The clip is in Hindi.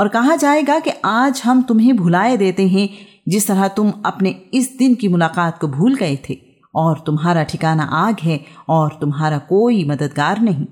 और कहा जाएगा कि आज हम तुम्हें भुलाए देते हैं, जिस तरह तुम अपने इस दिन की मुलाकात को भूल गए थे। और तुम्हारा ठिकाना आग है और तुम्हारा कोई मददगार नहीं।